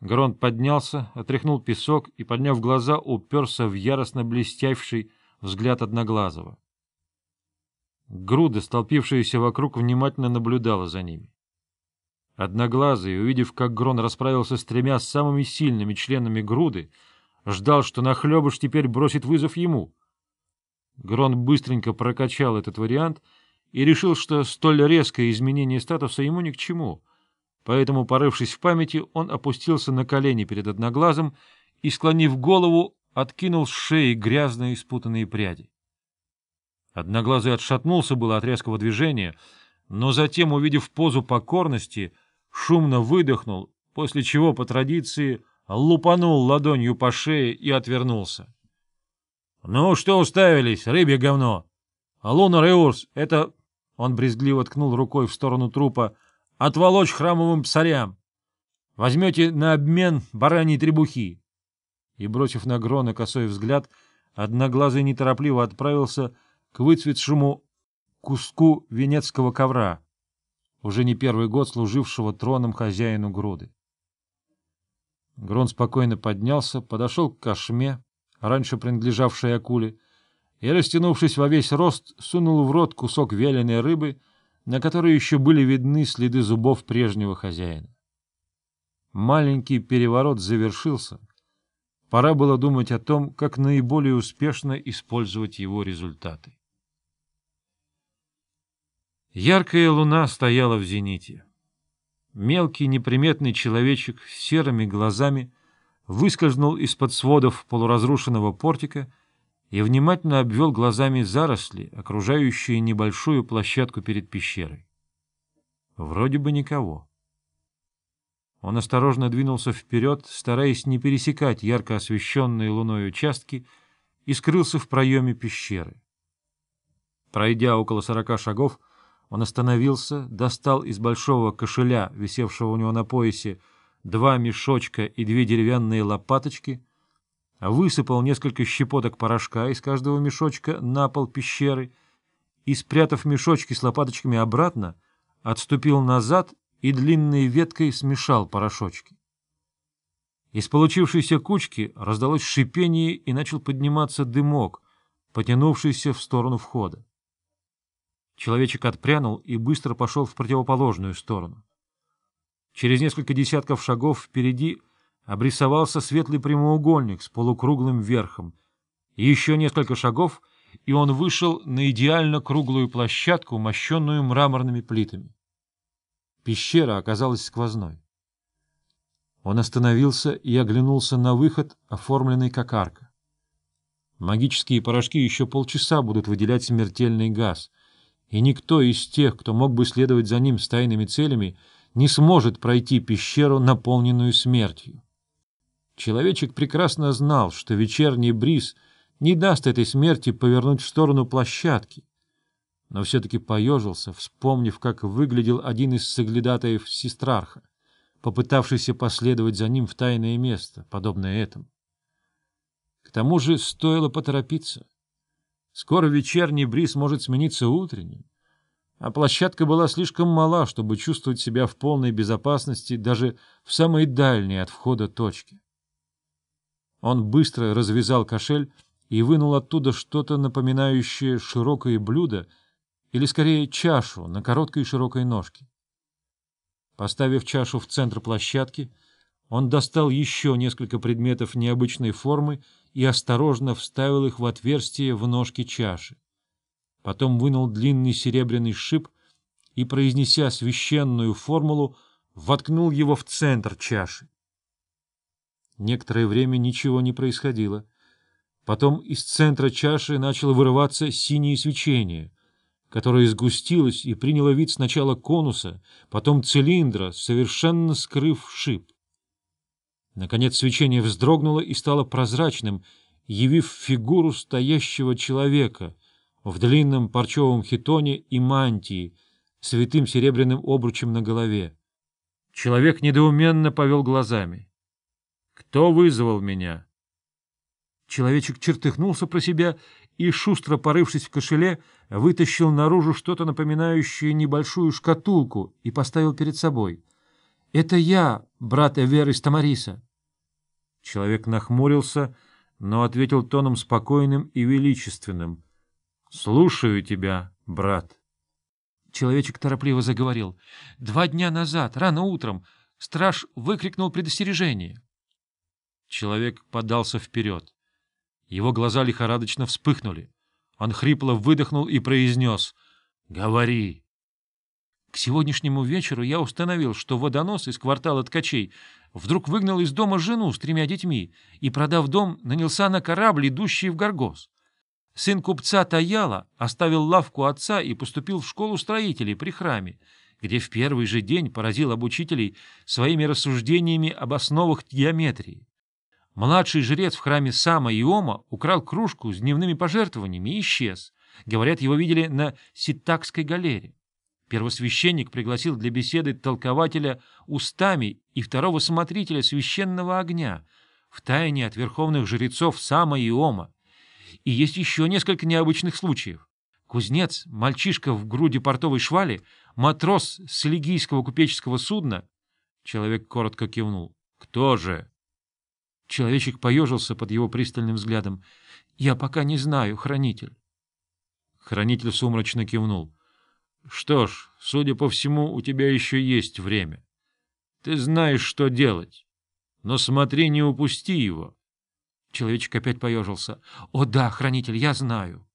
Гронт поднялся, отряхнул песок и, подняв глаза, уперся в яростно блестявший взгляд Одноглазого. Груда, столпившаяся вокруг, внимательно наблюдала за ними. Одноглазый, увидев, как Грон расправился с тремя самыми сильными членами груды, ждал, что Нахлебыш теперь бросит вызов ему. Грон быстренько прокачал этот вариант и решил, что столь резкое изменение статуса ему ни к чему — Поэтому, порывшись в памяти, он опустился на колени перед одноглазым и, склонив голову, откинул с шеи грязные спутанные пряди. Одноглазый отшатнулся было от резкого движения, но затем, увидев позу покорности, шумно выдохнул, после чего, по традиции, лупанул ладонью по шее и отвернулся. — Ну, что уставились, рыбье говно? — Лунар и это... Он брезгливо ткнул рукой в сторону трупа — отволочь храмовым псарям. Возьмете на обмен бараньи требухи. И, бросив на Грона косой взгляд, одноглазый неторопливо отправился к выцветшему куску венецкого ковра, уже не первый год служившего троном хозяину груды. Грон спокойно поднялся, подошел к кошме, раньше принадлежавшей акуле, и, растянувшись во весь рост, сунул в рот кусок вяленой рыбы — на которой еще были видны следы зубов прежнего хозяина. Маленький переворот завершился. Пора было думать о том, как наиболее успешно использовать его результаты. Яркая луна стояла в зените. Мелкий неприметный человечек с серыми глазами выскользнул из-под сводов полуразрушенного портика и внимательно обвел глазами заросли, окружающие небольшую площадку перед пещерой. Вроде бы никого. Он осторожно двинулся вперед, стараясь не пересекать ярко освещенные луной участки, и скрылся в проеме пещеры. Пройдя около сорока шагов, он остановился, достал из большого кошеля, висевшего у него на поясе, два мешочка и две деревянные лопаточки — высыпал несколько щепоток порошка из каждого мешочка на пол пещеры и, спрятав мешочки с лопаточками обратно, отступил назад и длинной веткой смешал порошочки. Из получившейся кучки раздалось шипение и начал подниматься дымок, потянувшийся в сторону входа. Человечек отпрянул и быстро пошел в противоположную сторону. Через несколько десятков шагов впереди обрисовался светлый прямоугольник с полукруглым верхом. Еще несколько шагов, и он вышел на идеально круглую площадку, мощенную мраморными плитами. Пещера оказалась сквозной. Он остановился и оглянулся на выход, оформленный как арка. Магические порошки еще полчаса будут выделять смертельный газ, и никто из тех, кто мог бы следовать за ним с тайными целями, не сможет пройти пещеру, наполненную смертью. Человечек прекрасно знал, что вечерний бриз не даст этой смерти повернуть в сторону площадки, но все-таки поежился, вспомнив, как выглядел один из соглядатаев Сестрарха, попытавшийся последовать за ним в тайное место, подобное этому. К тому же стоило поторопиться. Скоро вечерний бриз может смениться утренним, а площадка была слишком мала, чтобы чувствовать себя в полной безопасности даже в самой дальней от входа точке. Он быстро развязал кошель и вынул оттуда что-то напоминающее широкое блюдо, или скорее чашу на короткой широкой ножке. Поставив чашу в центр площадки, он достал еще несколько предметов необычной формы и осторожно вставил их в отверстие в ножке чаши. Потом вынул длинный серебряный шип и, произнеся священную формулу, воткнул его в центр чаши. Некоторое время ничего не происходило. Потом из центра чаши начало вырываться синее свечение, которое сгустилось и приняло вид сначала конуса, потом цилиндра, совершенно скрыв шип. Наконец свечение вздрогнуло и стало прозрачным, явив фигуру стоящего человека в длинном парчевом хитоне и мантии, святым серебряным обручем на голове. Человек недоуменно повел глазами. Кто вызвал меня? Человечек чертыхнулся про себя и, шустро порывшись в кошеле, вытащил наружу что-то напоминающее небольшую шкатулку и поставил перед собой. — Это я, брат Эвер из Тамариса. Человек нахмурился, но ответил тоном спокойным и величественным. — Слушаю тебя, брат. Человечек торопливо заговорил. — Два дня назад, рано утром, страж выкрикнул предостережение. Человек подался вперед. Его глаза лихорадочно вспыхнули. Он хрипло выдохнул и произнес «Говори». К сегодняшнему вечеру я установил, что водонос из квартала ткачей вдруг выгнал из дома жену с тремя детьми и, продав дом, нанялся на корабль, идущий в Горгоз. Сын купца Таяла оставил лавку отца и поступил в школу строителей при храме, где в первый же день поразил обучителей своими рассуждениями об основах геометрии. Младший жрец в храме Сама и Ома украл кружку с дневными пожертвованиями и исчез. Говорят, его видели на Ситакской галере. Первосвященник пригласил для беседы толкователя устами и второго смотрителя священного огня, в тайне от верховных жрецов Сама и. И есть еще несколько необычных случаев. Кузнец, мальчишка в груди портовой швали, матрос с лигийского купеческого судна. Человек коротко кивнул. «Кто же?» Человечек поежился под его пристальным взглядом. — Я пока не знаю, хранитель. Хранитель сумрачно кивнул. — Что ж, судя по всему, у тебя еще есть время. Ты знаешь, что делать. Но смотри, не упусти его. Человечек опять поежился. — О да, хранитель, я знаю.